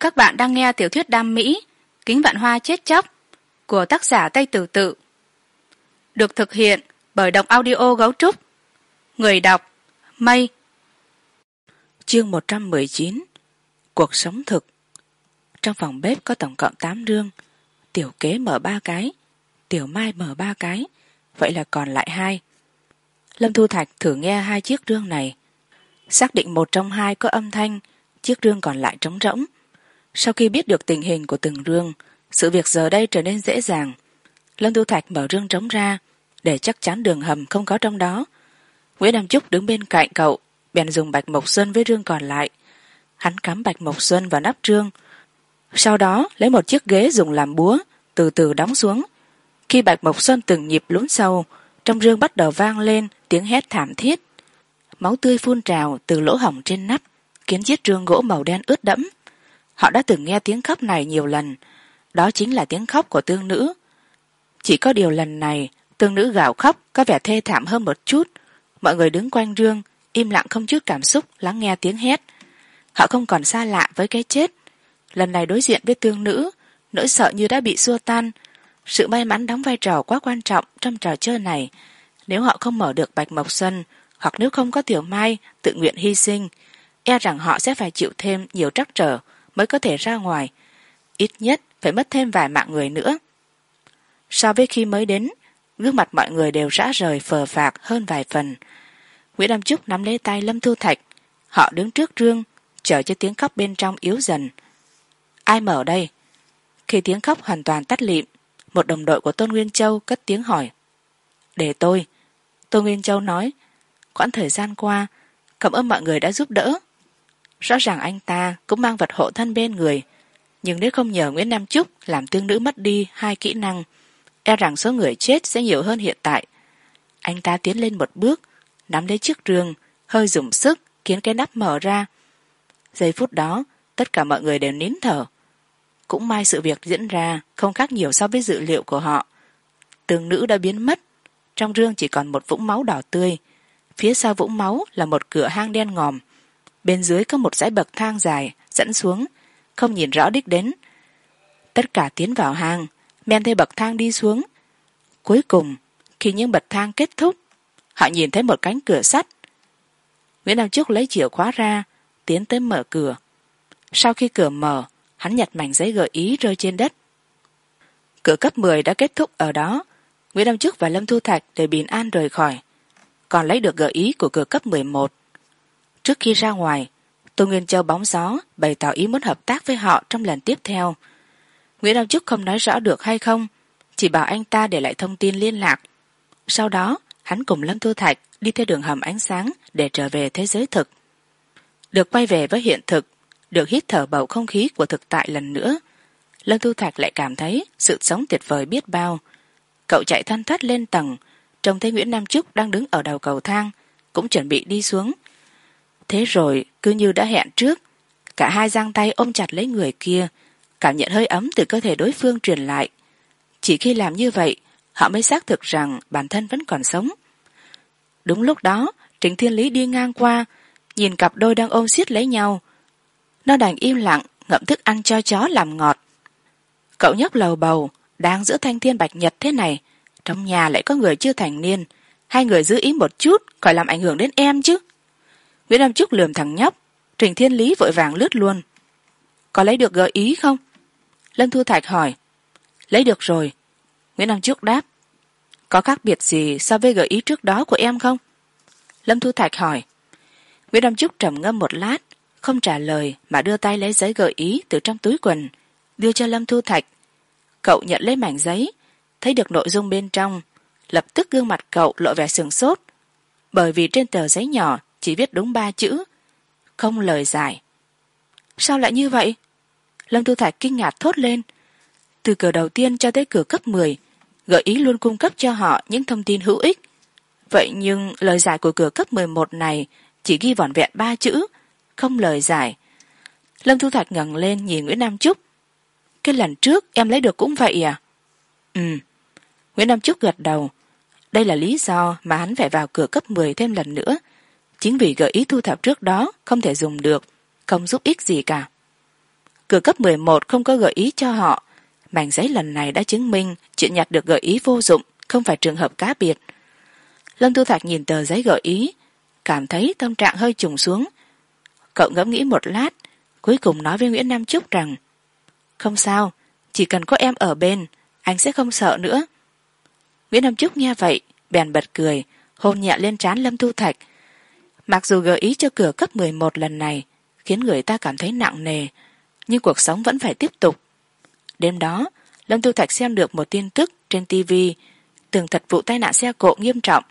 các bạn đang nghe tiểu thuyết đam mỹ, kính vạn hoa chết chóc, của tác giả tây tử tự. Được thực hiện bởi đọc audio gấu trúc. Người đọc, mây. Chương một trăm mười chín, cuộc sống thực. Trong phòng bếp có tổng cộng tám rương tiểu kế mở ba cái, tiểu mai mở ba cái, vậy là còn lại hai. Lâm thu thạch thử nghe hai chiếc rương này. Xác định một trong hai có âm thanh, chiếc rương còn lại trống rỗng sau khi biết được tình hình của từng rương, sự việc giờ đây trở nên dễ dàng. Lâm tu thạch mở rương trống ra, để chắc chắn đường hầm không có trong đó. Nguyễn nam trúc đứng bên cạnh cậu, bèn dùng bạch mộc xuân với rương còn lại. Hắn cắm bạch mộc xuân vào nắp rương. Sau đó, lấy một chiếc ghế dùng làm búa, từ từ đóng xuống. Khi bạch mộc xuân từng nhịp lún sâu, trong rương bắt đầu vang lên tiếng hét thảm thiết. Máu tươi phun trào từ lỗ hỏng trên nắp, khiến chiếc rương gỗ màu đen ướt đẫm họ đã từng nghe tiếng khóc này nhiều lần. Đó chính là tiếng khóc của tương nữ. Chỉ có điều lần này, tương nữ gào khóc, có vẻ thê thảm hơn một chút. Mọi người đứng quanh rương, im lặng không chút cảm xúc, lắng nghe tiếng hét. Họ không còn xa lạ với cái chết. Lần này đối diện với tương nữ, nỗi sợ như đã bị xua tan. Sự may mắn đóng vai trò quá quan trọng trong trò chơi này. Nếu họ không mở được bạch mộc xuân, hoặc nếu không có tiểu mai tự nguyện hy sinh e rằng họ sẽ phải chịu thêm nhiều trắc trở mới có thể ra ngoài. Ít nhất phải mất thêm vài mạng người nữa. So với khi mới đến, gương mặt mọi người đều rã rời phờ phạc hơn vài phần. Nguyễn đam trúc nắm lấy tay lâm thu thạch. Họ đứng trước rương, chờ cho tiếng khóc bên trong yếu dần. Ai mở đây? Khi tiếng khóc hoàn toàn tắt lịm, một đồng đội của tôn nguyên châu cất tiếng hỏi. Để tôi. Tôn nguyên châu nói, quãng thời gian qua, cảm ơn mọi người đã giúp đỡ rõ ràng anh ta cũng mang vật hộ thân bên người, nhưng nếu không nhờ nguyễn nam trúc làm tương nữ mất đi hai kỹ năng e rằng số người chết sẽ nhiều hơn hiện tại. Anh ta tiến lên một bước, nắm lấy chiếc rương, hơi dùng sức khiến cái nắp mở ra. Giây phút đó, tất cả mọi người đều nín thở. Cũng may sự việc diễn ra không khác nhiều so với dự liệu của họ. Tương nữ đã biến mất, trong rương chỉ còn một vũng máu đỏ tươi. Phía sau vũng máu là một cửa hang đen ngòm bên dưới có một dãy bậc thang dài, dẫn xuống. Không nhìn rõ đích đến. Tất cả tiến vào hang, men theo bậc thang đi xuống. Cuối cùng, khi những bậc thang kết thúc, họ nhìn thấy một cánh cửa sắt. Nguyễn nam trúc lấy chìa khóa ra, tiến tới mở cửa. Sau khi cửa mở, hắn nhặt mảnh giấy gợi ý rơi trên đất. Cửa cấp mười đã kết thúc ở đó. Nguyễn nam trúc và lâm thu thạch đều bình an rời khỏi. Còn lấy được gợi ý của cửa cấp mười một trước khi ra ngoài, tô nguyên châu bóng gió, bày tỏ ý muốn hợp tác với họ trong lần tiếp theo. Nguyễn nam trúc không nói rõ được hay không, chỉ bảo anh ta để lại thông tin liên lạc. Sau đó, hắn cùng lâm thu thạch đi theo đường hầm ánh sáng để trở về thế giới thực. Được quay về với hiện thực, được hít thở bầu không khí của thực tại lần nữa, lâm thu thạch lại cảm thấy sự sống tuyệt vời biết bao. Cậu chạy thoăn thoắt lên tầng, trông thấy nguyễn nam trúc đang đứng ở đầu cầu thang, cũng chuẩn bị đi xuống thế rồi cứ như đã hẹn trước. Cả hai giang tay ôm chặt lấy người kia, cảm nhận hơi ấm từ cơ thể đối phương truyền lại. Chỉ khi làm như vậy, họ mới xác thực rằng bản thân vẫn còn sống. Đúng lúc đó, trịnh thiên lý đi ngang qua, nhìn cặp đôi đang ôm xiết lấy nhau. Nó đành im lặng, ngậm thức ăn cho chó làm ngọt. Cậu nhóc lầu bầu, đang giữa thanh thiên bạch nhật thế này, trong nhà lại có người chưa thành niên. Hai người giữ ý một chút, khỏi làm ảnh hưởng đến em chứ nguyễn nam trúc lườm thằng nhóc, trình thiên lý vội vàng lướt luôn. Có lấy được gợi ý không? Lâm thu thạch hỏi. Lấy được rồi. Nguyễn nam trúc đáp. Có khác biệt gì so với gợi ý trước đó của em không? Lâm thu thạch hỏi. Nguyễn nam trúc trầm ngâm một lát, không trả lời mà đưa tay lấy giấy gợi ý từ trong túi quần, đưa cho lâm thu thạch. Cậu nhận lấy mảnh giấy, thấy được nội dung bên trong, lập tức gương mặt cậu lộ vẻ sừng sốt. Bởi vì trên tờ giấy nhỏ chỉ viết đúng ba chữ, không lời giải. Sao lại như vậy? Lâm thu thạch kinh ngạc thốt lên. Từ cửa đầu tiên cho tới cửa cấp mười, gợi ý luôn cung cấp cho họ những thông tin hữu ích. Vậy nhưng lời giải của cửa cấp mười một này chỉ ghi vỏn vẹn ba chữ, không lời giải. Lâm thu thạch ngẩng lên nhìn nguyễn nam trúc. Cái lần trước em lấy được cũng vậy à? Ừ. Nguyễn nam trúc gật đầu. Đây là lý do mà hắn phải vào cửa cấp mười thêm lần nữa chính vì gợi ý thu thập trước đó, không thể dùng được, không giúp ích gì cả. Cửa cấp mười một không có gợi ý cho họ. Mảnh giấy lần này đã chứng minh chuyện nhặt được gợi ý vô dụng, không phải trường hợp cá biệt. Lâm thu thạch nhìn tờ giấy gợi ý, cảm thấy tâm trạng hơi trùng xuống. Cậu ngẫm nghĩ một lát, cuối cùng nói với nguyễn nam trúc rằng, không sao, chỉ cần có em ở bên, anh sẽ không sợ nữa. Nguyễn nam trúc nghe vậy, bèn bật cười, hôn nhẹ lên trán lâm thu thạch mặc dù gợi ý cho cửa cấp mười một lần này khiến người ta cảm thấy nặng nề, nhưng cuộc sống vẫn phải tiếp tục. Đêm đó, lâm tu thạch xem được một tin tức trên tv tường thật vụ tai nạn xe cộ nghiêm trọng.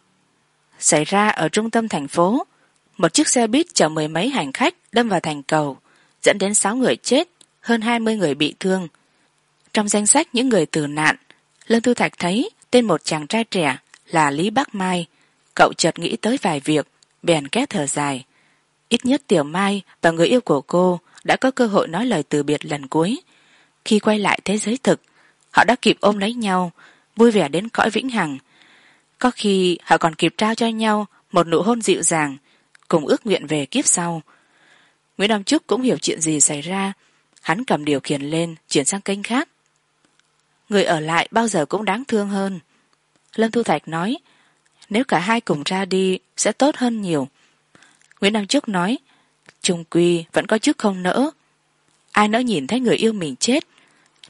Xảy ra ở trung tâm thành phố, một chiếc xe buýt chở mười mấy hành khách đâm vào thành cầu, dẫn đến sáu người chết, hơn hai mươi người bị thương. Trong danh sách những người tử nạn, lâm tu thạch thấy tên một chàng trai trẻ là lý bắc mai. Cậu chợt nghĩ tới vài việc bèn két thở dài. Ít nhất tiểu mai và người yêu của cô đã có cơ hội nói lời từ biệt lần cuối. Khi quay lại thế giới thực, họ đã kịp ôm lấy nhau, vui vẻ đến cõi vĩnh hằng. Có khi họ còn kịp trao cho nhau một nụ hôn dịu dàng, cùng ước nguyện về kiếp sau. Nguyễn nam trúc cũng hiểu chuyện gì xảy ra. Hắn cầm điều khiển lên, chuyển sang kênh khác. Người ở lại bao giờ cũng đáng thương hơn. Lâm thu thạch nói nếu cả hai cùng ra đi sẽ tốt hơn nhiều. Nguyễn Đăng trúc nói, trung quy vẫn có chức không nỡ. Ai nỡ nhìn thấy người yêu mình chết,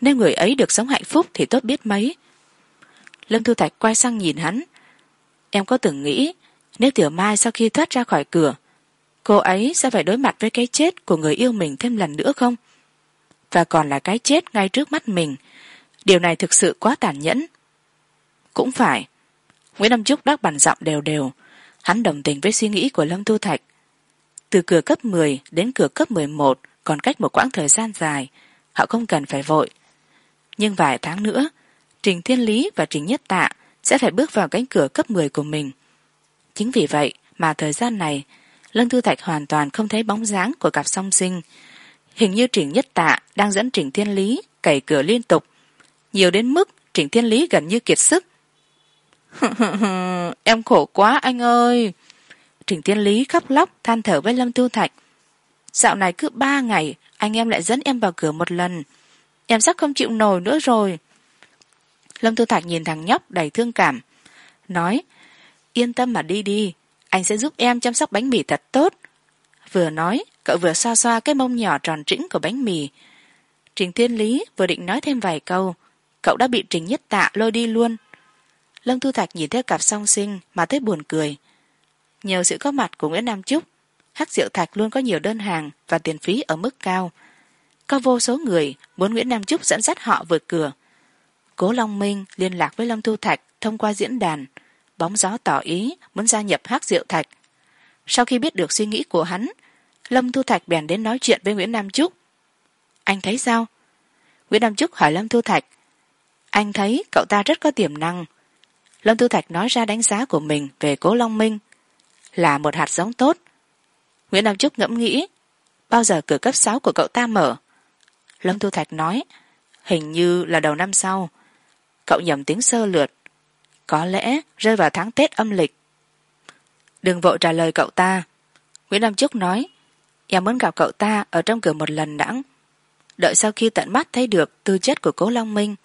nếu người ấy được sống hạnh phúc thì tốt biết mấy. Lâm thu thạch quay sang nhìn hắn, em có từng nghĩ, nếu tiểu mai sau khi thoát ra khỏi cửa, cô ấy sẽ phải đối mặt với cái chết của người yêu mình thêm lần nữa không? Và còn là cái chết ngay trước mắt mình, điều này thực sự quá tàn nhẫn. Cũng phải nguyễn nam trúc đáp bàn giọng đều đều. Hắn đồng tình với suy nghĩ của lâm thu thạch. Từ cửa cấp mười đến cửa cấp mười một, còn cách một quãng thời gian dài, họ không cần phải vội. Nhưng vài tháng nữa, trình thiên lý và trình nhất tạ sẽ phải bước vào cánh cửa cấp mười của mình. Chính vì vậy mà thời gian này lân thư thạch hoàn toàn không thấy bóng dáng của cặp song sinh. Hình như trình nhất tạ đang dẫn trình thiên lý cày cửa liên tục. Nhiều đến mức trình thiên lý gần như kiệt sức. em khổ quá anh ơi. Trình thiên lý khóc lóc, than thở với lâm tu thạch. Dạo này cứ ba ngày, anh em lại dẫn em vào cửa một lần. Em sắp không chịu nổi nữa rồi. Lâm tu thạch nhìn thằng nhóc đầy thương cảm. Nói, yên tâm mà đi đi, anh sẽ giúp em chăm sóc bánh mì thật tốt. Vừa nói, cậu vừa xoa xoa cái mông nhỏ tròn trĩnh của bánh mì. Trình thiên lý vừa định nói thêm vài câu, cậu đã bị trình nhất tạ lôi đi luôn lâm thu thạch nhìn theo cặp song sinh mà thấy buồn cười. Nhờ sự có mặt của nguyễn nam trúc, hắc diệu thạch luôn có nhiều đơn hàng và tiền phí ở mức cao. Có vô số người muốn nguyễn nam trúc dẫn dắt họ vượt cửa. Cố long minh liên lạc với lâm thu thạch thông qua diễn đàn, bóng gió tỏ ý muốn gia nhập hắc diệu thạch. Sau khi biết được suy nghĩ của hắn, lâm thu thạch bèn đến nói chuyện với nguyễn nam trúc. Anh thấy sao? Nguyễn nam trúc hỏi lâm thu thạch. Anh thấy cậu ta rất có tiềm năng lâm tư thạch nói ra đánh giá của mình về cố long minh là một hạt giống tốt. Nguyễn nam trúc ngẫm nghĩ, bao giờ cửa cấp sáu của cậu ta mở? Lâm tư thạch nói, hình như là đầu năm sau. Cậu nhầm tiếng sơ lượt có lẽ rơi vào tháng tết âm lịch. Đừng vội trả lời cậu ta. Nguyễn nam trúc nói, em muốn gặp cậu ta ở trong cửa một lần đãng đợi sau khi tận mắt thấy được tư chất của cố long minh,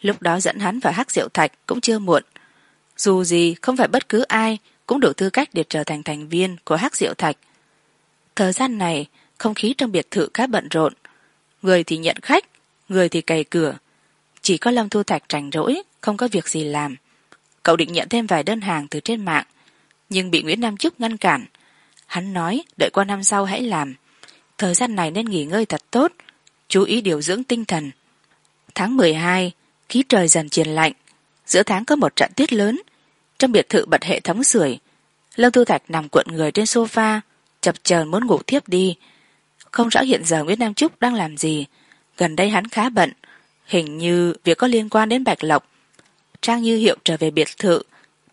lúc đó dẫn hắn vào hắc diệu thạch cũng chưa muộn dù gì, không phải bất cứ ai cũng đủ tư cách để trở thành thành viên của hắc diệu thạch. Thời gian này, không khí trong biệt thự khá bận rộn. Người thì nhận khách, người thì cày cửa. Chỉ có lâm thu thạch rảnh rỗi, không có việc gì làm. Cậu định nhận thêm vài đơn hàng từ trên mạng, nhưng bị nguyễn nam trúc ngăn cản. Hắn nói, đợi qua năm sau hãy làm. Thời gian này nên nghỉ ngơi thật tốt, chú ý điều dưỡng tinh thần. Tháng mười hai, khí trời dần triền lạnh. Giữa tháng có một trận tiết lớn trong biệt thự bật hệ thống sưởi. Lâm thu thạch nằm cuộn người trên sofa, chập chờn muốn ngủ thiếp đi. Không rõ hiện giờ nguyễn nam trúc đang làm gì. Gần đây hắn khá bận, hình như việc có liên quan đến bạch lộc. Trang như hiệu trở về biệt thự,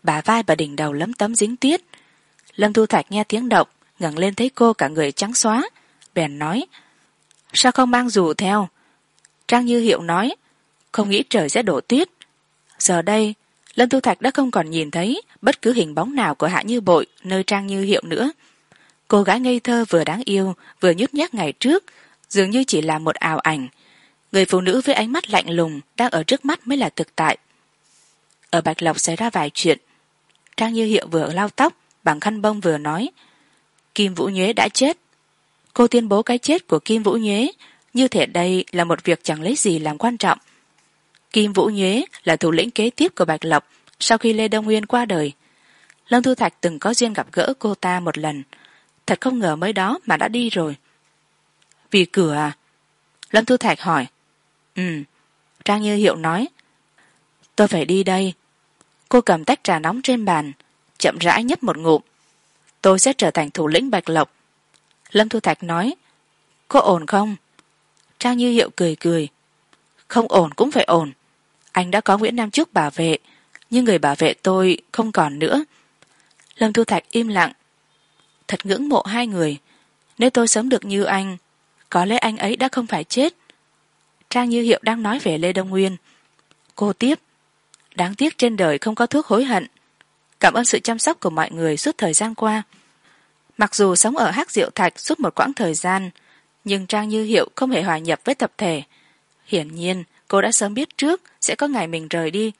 bà vai và đỉnh đầu lấm tấm dính tuyết lâm thu thạch nghe tiếng động, ngẩng lên thấy cô cả người trắng xóa, bèn nói, sao không mang dù theo? Trang như hiệu nói, không nghĩ trời sẽ đổ tuyết. Giờ đây lâm tu thạch đã không còn nhìn thấy bất cứ hình bóng nào của hạ như bội, nơi trang như hiệu nữa. Cô gái ngây thơ vừa đáng yêu, vừa nhút nhát ngày trước, dường như chỉ là một ảo ảnh. Người phụ nữ với ánh mắt lạnh lùng đang ở trước mắt mới là thực tại. Ở bạch lộc xảy ra vài chuyện. Trang như hiệu vừa lau tóc, bằng khăn bông vừa nói, kim vũ nhuế đã chết. Cô tuyên bố cái chết của kim vũ nhuế. Như thể đây là một việc chẳng lấy gì làm quan trọng kim vũ nhuế là thủ lĩnh kế tiếp của bạch lộc sau khi lê đông nguyên qua đời. Lâm thu thạch từng có duyên gặp gỡ cô ta một lần. Thật không ngờ mới đó mà đã đi rồi. Vì cửa à? Lâm thu thạch hỏi. Ừ trang như hiệu nói. Tôi phải đi đây. Cô cầm tách trà nóng trên bàn, chậm rãi nhấp một ngụm. Tôi sẽ trở thành thủ lĩnh bạch lộc. Lâm thu thạch nói. Có ổn không? Trang như hiệu cười cười. Không ổn cũng phải ổn anh đã có nguyễn nam trúc bảo vệ, nhưng người bảo vệ tôi không còn nữa. Lâm thu thạch im lặng. Thật ngưỡng mộ hai người. Nếu tôi sống được như anh, có lẽ anh ấy đã không phải chết. Trang như hiệu đang nói về lê đông nguyên. Cô tiếp. Đáng tiếc trên đời không có thuốc hối hận. Cảm ơn sự chăm sóc của mọi người suốt thời gian qua. Mặc dù sống ở hắc diệu thạch suốt một quãng thời gian, nhưng trang như hiệu không hề hòa nhập với tập thể. Hiển nhiên cô đã sớm biết trước sẽ có ngày mình rời đi.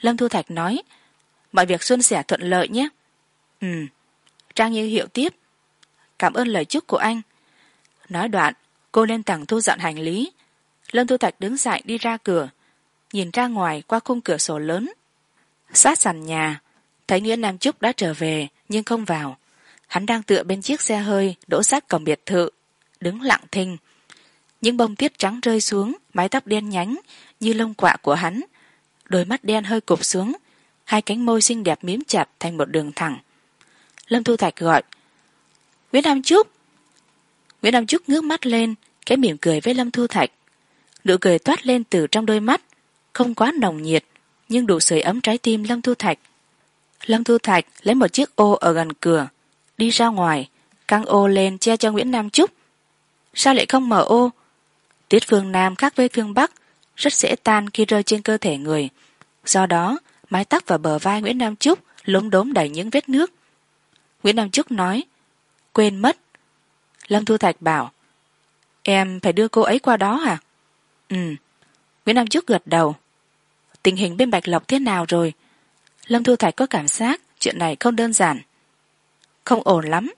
Lâm thu thạch nói, mọi việc suôn sẻ thuận lợi nhé. Ừ. Trang như hiệu tiếp, cảm ơn lời chúc của anh. Nói đoạn, cô lên tầng thu dọn hành lý. Lâm thu thạch đứng dậy đi ra cửa, nhìn ra ngoài qua khung cửa sổ lớn. Sát sàn nhà, thấy nghĩa nam trúc đã trở về nhưng không vào. Hắn đang tựa bên chiếc xe hơi đỗ sát cổng biệt thự, đứng lặng thinh những bông tuyết trắng rơi xuống, mái tóc đen nhánh như lông quạ của hắn. Đôi mắt đen hơi cụp xuống, hai cánh môi xinh đẹp miếm chặt thành một đường thẳng. Lâm thu thạch gọi, nguyễn nam trúc. Nguyễn nam trúc ngước mắt lên, cái mỉm cười với lâm thu thạch. Nụ cười toát lên từ trong đôi mắt, không quá nồng nhiệt, nhưng đủ sưởi ấm trái tim lâm thu thạch. Lâm thu thạch lấy một chiếc ô ở gần cửa, đi ra ngoài, căng ô lên che cho nguyễn nam trúc. Sao lại không mở ô? Tuyết phương nam khác với phương bắc, rất dễ tan khi rơi trên cơ thể người. Do đó, mái tóc và bờ vai nguyễn nam trúc lốm đốm đầy những vết nước. Nguyễn nam trúc nói, quên mất. Lâm thu thạch bảo, em phải đưa cô ấy qua đó à ừ. Nguyễn nam trúc gật đầu, tình hình bên bạch lộc thế nào rồi? Lâm thu thạch có cảm giác chuyện này không đơn giản. Không ổn lắm.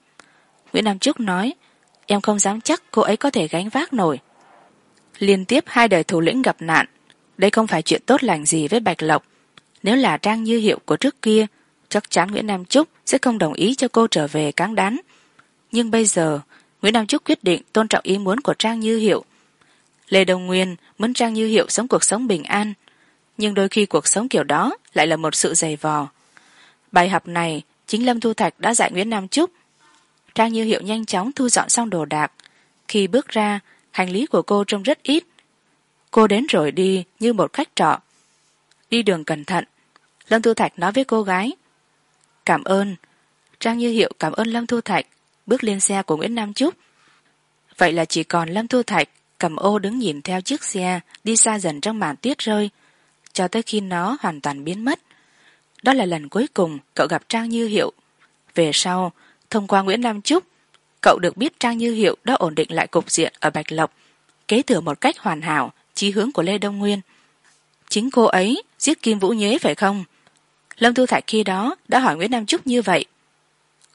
Nguyễn nam trúc nói, em không dám chắc cô ấy có thể gánh vác nổi liên tiếp hai đời thủ lĩnh gặp nạn. Đây không phải chuyện tốt lành gì với bạch lộc. Nếu là trang như hiệu của trước kia, chắc chắn nguyễn nam trúc sẽ không đồng ý cho cô trở về cáng đán. Nhưng bây giờ, nguyễn nam trúc quyết định tôn trọng ý muốn của trang như hiệu. Lê đông nguyên muốn trang như hiệu sống cuộc sống bình an, nhưng đôi khi cuộc sống kiểu đó lại là một sự dày vò. Bài học này chính lâm thu thạch đã dạy nguyễn nam trúc trang như hiệu nhanh chóng thu dọn xong đồ đạc. Khi bước ra hành lý của cô trông rất ít. Cô đến rồi đi như một khách trọ. Đi đường cẩn thận. Lâm thu thạch nói với cô gái. Cảm ơn. Trang như hiệu cảm ơn lâm thu thạch. Bước lên xe của nguyễn nam trúc. Vậy là chỉ còn lâm thu thạch cầm ô đứng nhìn theo chiếc xe, đi xa dần trong màn tuyết rơi. Cho tới khi nó hoàn toàn biến mất. Đó là lần cuối cùng cậu gặp trang như hiệu. Về sau, thông qua nguyễn nam trúc cậu được biết trang như hiệu đã ổn định lại cục diện ở bạch lộc, kế thừa một cách hoàn hảo chí hướng của lê đông nguyên. Chính cô ấy giết kim vũ nhuế phải không? Lâm thu thạch khi đó đã hỏi nguyễn nam trúc như vậy.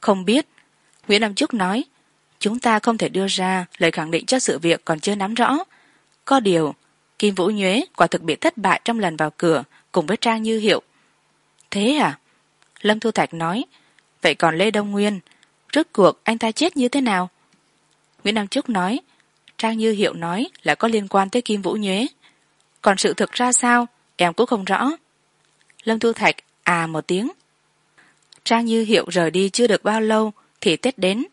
Không biết. Nguyễn nam trúc nói, chúng ta không thể đưa ra lời khẳng định cho sự việc còn chưa nắm rõ. Có điều, kim vũ nhuế quả thực bị thất bại trong lần vào cửa cùng với trang như hiệu. Thế à? Lâm thu thạch nói, vậy còn lê đông nguyên rốt cuộc anh ta chết như thế nào? Nguyễn nam trúc nói, trang như hiệu nói là có liên quan tới kim vũ nhuế. Còn sự thực ra sao, em cũng không rõ. Lâm thu thạch à một tiếng. Trang như hiệu rời đi chưa được bao lâu thì tết đến.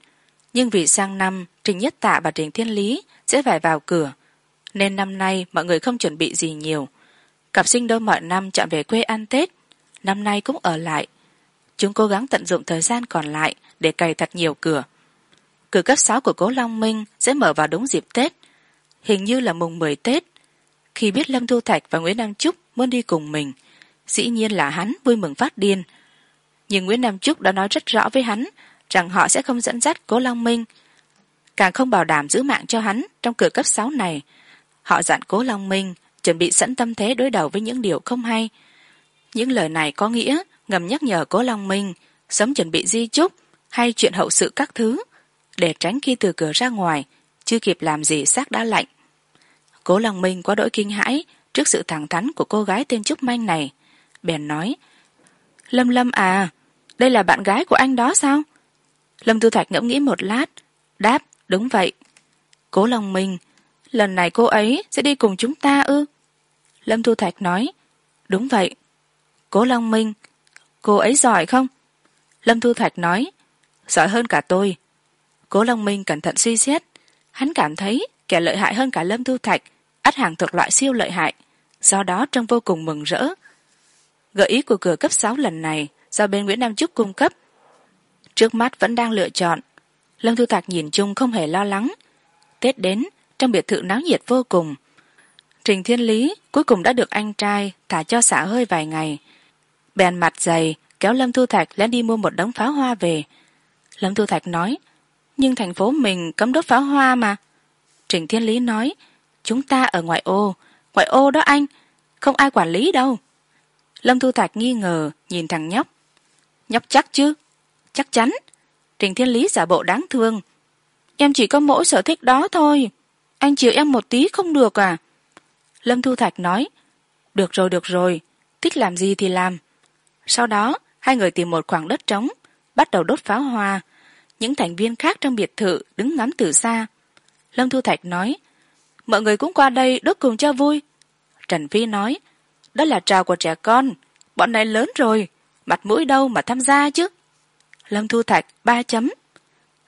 Nhưng vì sang năm, trình nhất tạ và trình thiên lý sẽ phải vào cửa, nên năm nay mọi người không chuẩn bị gì nhiều. Cặp sinh đôi mọi năm chọn về quê ăn tết, năm nay cũng ở lại chúng cố gắng tận dụng thời gian còn lại để cày thật nhiều cửa. Cửa cấp sáu của cố long minh sẽ mở vào đúng dịp tết, hình như là mùng mười tết. Khi biết lâm thu thạch và nguyễn nam trúc muốn đi cùng mình, dĩ nhiên là hắn vui mừng phát điên. Nhưng nguyễn nam trúc đã nói rất rõ với hắn rằng họ sẽ không dẫn dắt cố long minh, càng không bảo đảm giữ mạng cho hắn trong cửa cấp sáu này. Họ dặn cố long minh chuẩn bị sẵn tâm thế đối đầu với những điều không hay. Những lời này có nghĩa ngầm nhắc nhở cố long minh sớm chuẩn bị di chúc hay chuyện hậu sự các thứ để tránh khi từ cửa ra ngoài, chưa kịp làm gì xác đã lạnh. Cố long minh quá đỗi kinh hãi trước sự thẳng thắn của cô gái tên trúc manh này. Bèn nói, lâm lâm à đây là bạn gái của anh đó sao? Lâm tư thạch ngẫm nghĩ một lát, đáp, đúng vậy. Cố long minh, lần này cô ấy sẽ đi cùng chúng ta ư? Lâm thu thạch nói, đúng vậy. Cố long minh cô ấy giỏi không? Lâm thu thạch nói, giỏi hơn cả tôi. Cố long minh cẩn thận suy xét. Hắn cảm thấy kẻ lợi hại hơn cả lâm thu thạch, ắt hàng thuộc loại siêu lợi hại. Do đó trông vô cùng mừng rỡ. Gợi ý của cửa cấp sáu lần này do bên nguyễn nam trúc cung cấp. Trước mắt vẫn đang lựa chọn. Lâm thu thạch nhìn chung không hề lo lắng. Tết đến, trong biệt thự náo nhiệt vô cùng. Trình thiên lý cuối cùng đã được anh trai thả cho xả hơi vài ngày bèn mặt dày, kéo lâm thu thạch lên đi mua một đống pháo hoa về. Lâm thu thạch nói, nhưng thành phố mình cấm đốt pháo hoa mà. Trình thiên lý nói, chúng ta ở ngoại ô ngoại ô đó anh, không ai quản lý đâu. Lâm thu thạch nghi ngờ, nhìn thằng nhóc. Nhóc chắc chứ? Chắc chắn. Trình thiên lý giả bộ đáng thương. Em chỉ có mỗi sở thích đó thôi, anh chịu em một tí không được à? Lâm thu thạch nói, được rồi được rồi, thích làm gì thì làm sau đó, hai người tìm một khoảng đất trống, bắt đầu đốt pháo hoa. Những thành viên khác trong biệt thự đứng ngắm từ xa. Lâm thu thạch nói, mọi người cũng qua đây đốt cùng cho vui. Trần phi nói, đó là trò của trẻ con, bọn này lớn rồi, mặt mũi đâu mà tham gia chứ? Lâm thu thạch ba chấm,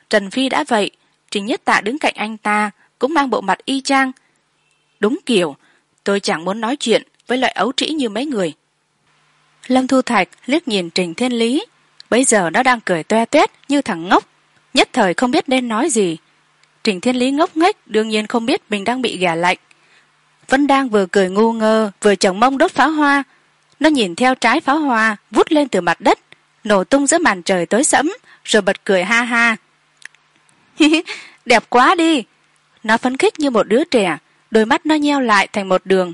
trần phi đã vậy, trình nhất tạ đứng cạnh anh ta cũng mang bộ mặt y chang. Đúng kiểu, tôi chẳng muốn nói chuyện với loại ấu trĩ như mấy người lâm thu thạch liếc nhìn trình thiên lý. Bây giờ nó đang cười toe toét như thằng ngốc, nhất thời không biết nên nói gì. Trình thiên lý ngốc nghếch, đương nhiên không biết mình đang bị ghẻ lạnh. Vẫn đang vừa cười ngu ngơ, vừa chồng mông đốt pháo hoa. Nó nhìn theo trái pháo hoa, vút lên từ mặt đất, nổ tung giữa màn trời tối sẫm, rồi bật cười ha ha. Đẹp quá đi! Nó phấn khích như một đứa trẻ, đôi mắt nó nheo lại thành một đường.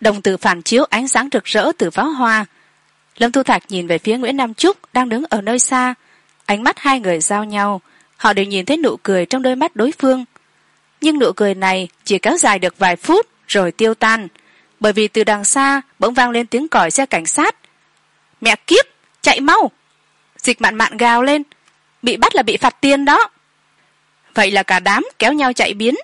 Đồng tử phản chiếu ánh sáng rực rỡ từ pháo hoa lâm thu thạch nhìn về phía nguyễn nam trúc đang đứng ở nơi xa. Ánh mắt hai người giao nhau, họ đều nhìn thấy nụ cười trong đôi mắt đối phương. Nhưng nụ cười này chỉ kéo dài được vài phút rồi tiêu tan, bởi vì từ đằng xa bỗng vang lên tiếng còi xe cảnh sát. Mẹ kiếp, chạy mau! Dịch mạn mạn gào lên. Bị bắt là bị phạt tiền đó. Vậy là cả đám kéo nhau chạy biến.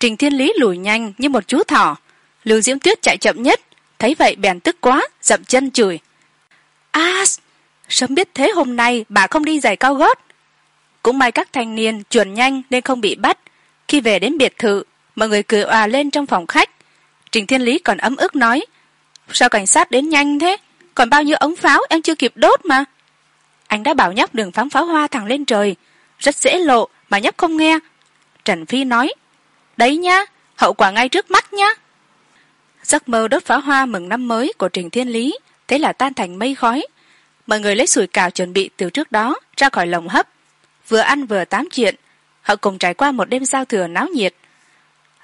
Trình thiên lý lùi nhanh như một chú thỏ. Lưu diễm tuyết chạy chậm nhất. Thấy vậy bèn tức quá, dậm chân chửi a sớm biết thế hôm nay bà không đi giày cao gót. Cũng may các thanh niên chuồn nhanh nên không bị bắt. Khi về đến biệt thự, mọi người cười òa lên trong phòng khách. Trình thiên lý còn ấm ức nói, sao cảnh sát đến nhanh thế? Còn bao nhiêu ống pháo em chưa kịp đốt mà. Anh đã bảo nhóc đừng phóng pháo hoa thẳng lên trời, rất dễ lộ mà nhóc không nghe. Trần phi nói, đấy nhá, hậu quả ngay trước mắt nhá. Giấc mơ đốt pháo hoa mừng năm mới của trình thiên lý thế là tan thành mây khói. Mọi người lấy sủi cào chuẩn bị từ trước đó ra khỏi lồng hấp. Vừa ăn vừa tám chuyện. Họ cùng trải qua một đêm giao thừa náo nhiệt.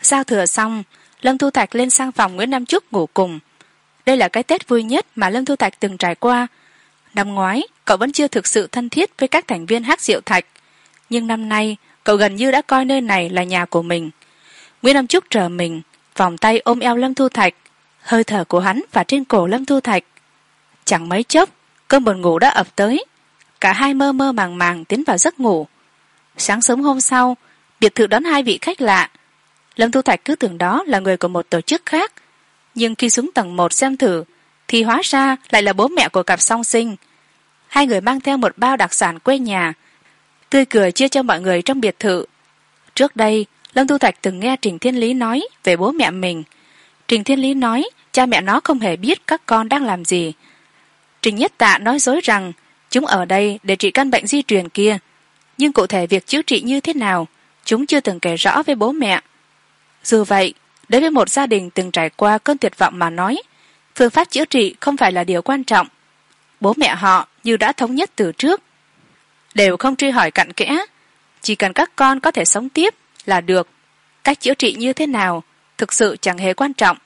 Giao thừa xong, lâm thu thạch lên sang phòng nguyễn nam trúc ngủ cùng. Đây là cái tết vui nhất mà lâm thu thạch từng trải qua. Năm ngoái, cậu vẫn chưa thực sự thân thiết với các thành viên hát diệu thạch. Nhưng năm nay, cậu gần như đã coi nơi này là nhà của mình. Nguyễn nam trúc chờ mình, vòng tay ôm eo lâm thu thạch. Hơi thở của hắn và trên cổ lâm thu thạch chẳng mấy chốc, cơn buồn ngủ đã ập tới. Cả hai mơ mơ màng màng tiến vào giấc ngủ. Sáng sớm hôm sau, biệt thự đón hai vị khách lạ. Lâm thu thạch cứ tưởng đó là người của một tổ chức khác. Nhưng khi xuống tầng một xem thử, thì hóa ra lại là bố mẹ của cặp song sinh. Hai người mang theo một bao đặc sản quê nhà, tươi cười chia cho mọi người trong biệt thự. Trước đây, lâm thu thạch từng nghe trình thiên lý nói về bố mẹ mình. Trình thiên lý nói, cha mẹ nó không hề biết các con đang làm gì trình nhất tạ nói dối rằng, chúng ở đây để trị căn bệnh di truyền kia, nhưng cụ thể việc chữa trị như thế nào, chúng chưa từng kể rõ với bố mẹ. Dù vậy, đối với một gia đình từng trải qua cơn tuyệt vọng mà nói, phương pháp chữa trị không phải là điều quan trọng. Bố mẹ họ như đã thống nhất từ trước, đều không truy hỏi cặn kẽ, chỉ cần các con có thể sống tiếp là được. Cách chữa trị như thế nào thực sự chẳng hề quan trọng.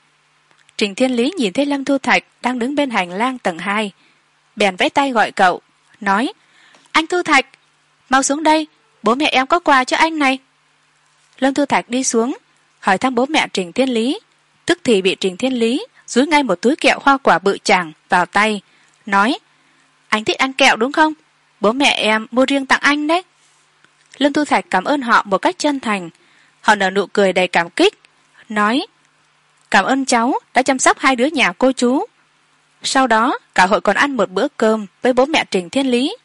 Trình thiên lý nhìn thấy lâm thu thạch đang đứng bên hành lang tầng hai bèn vẫy tay gọi cậu, nói, anh thư thạch, mau xuống đây, bố mẹ em có quà cho anh này. Lâm thư thạch đi xuống, hỏi thăm bố mẹ trình thiên lý. Tức thì bị trình thiên lý dúi ngay một túi kẹo hoa quả bự chàng vào tay, nói, anh thích ăn kẹo đúng không? Bố mẹ em mua riêng tặng anh đấy. Lâm thư thạch cảm ơn họ một cách chân thành. Họ nở nụ cười đầy cảm kích, nói, cảm ơn cháu đã chăm sóc hai đứa nhà cô chú sau đó, cả hội còn ăn một bữa cơm với bố mẹ trình thiên lý.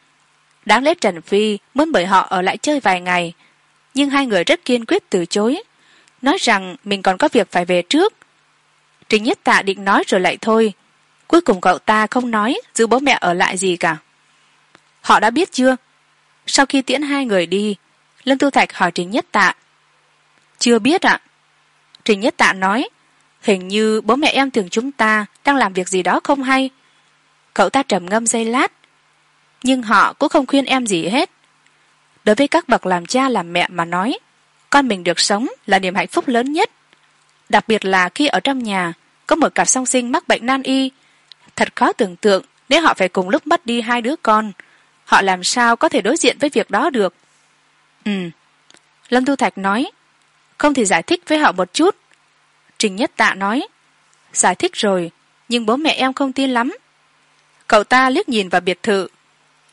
Đáng lẽ trần phi muốn mời họ ở lại chơi vài ngày, nhưng hai người rất kiên quyết từ chối, nói rằng mình còn có việc phải về trước. Trình nhất tạ định nói rồi lại thôi, cuối cùng cậu ta không nói giữ bố mẹ ở lại gì cả. Họ đã biết chưa? Sau khi tiễn hai người đi, lâm tu thạch hỏi trình nhất tạ. Chưa biết ạ. Trình nhất tạ nói hình như bố mẹ em tưởng chúng ta đang làm việc gì đó không hay. Cậu ta trầm ngâm giây lát, nhưng họ cũng không khuyên em gì hết. Đối với các bậc làm cha làm mẹ mà nói, con mình được sống là niềm hạnh phúc lớn nhất. Đặc biệt là khi ở trong nhà, có một cặp song sinh mắc bệnh nan y, thật khó tưởng tượng nếu họ phải cùng lúc mất đi hai đứa con, họ làm sao có thể đối diện với việc đó được. Ừ lâm tu thạch nói, không thì giải thích với họ một chút trình nhất tạ nói, giải thích rồi, nhưng bố mẹ em không tin lắm. Cậu ta liếc nhìn vào biệt thự,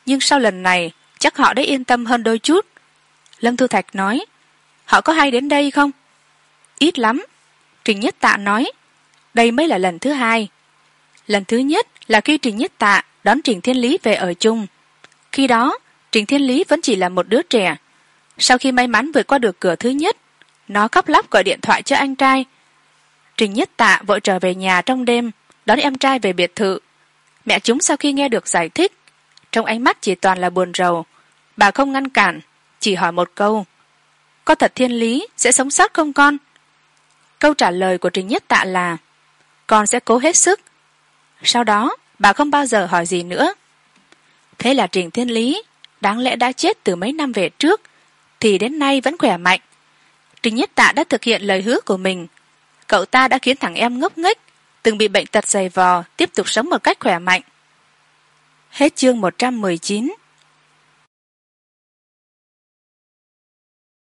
nhưng sau lần này chắc họ đã yên tâm hơn đôi chút. Lâm thu thạch nói, họ có hay đến đây không? Ít lắm, trình nhất tạ nói, đây mới là lần thứ hai. Lần thứ nhất là khi trình nhất tạ đón trình thiên lý về ở chung. Khi đó, trình thiên lý vẫn chỉ là một đứa trẻ. Sau khi may mắn vượt qua được cửa thứ nhất, nó khóc lóc gọi điện thoại cho anh trai trình nhất tạ vội trở về nhà trong đêm, đón em trai về biệt thự. Mẹ chúng sau khi nghe được giải thích, trong ánh mắt chỉ toàn là buồn rầu. Bà không ngăn cản, chỉ hỏi một câu, có thật thiên lý sẽ sống sót không con? Câu trả lời của trình nhất tạ là, con sẽ cố hết sức. Sau đó, bà không bao giờ hỏi gì nữa. Thế là trình thiên lý, đáng lẽ đã chết từ mấy năm về trước, thì đến nay vẫn khỏe mạnh. Trình nhất tạ đã thực hiện lời hứa của mình cậu ta đã khiến thằng em ngốc nghếch, từng bị bệnh tật dày vò, tiếp tục sống một cách khỏe mạnh. Hết chương một trăm mười chín.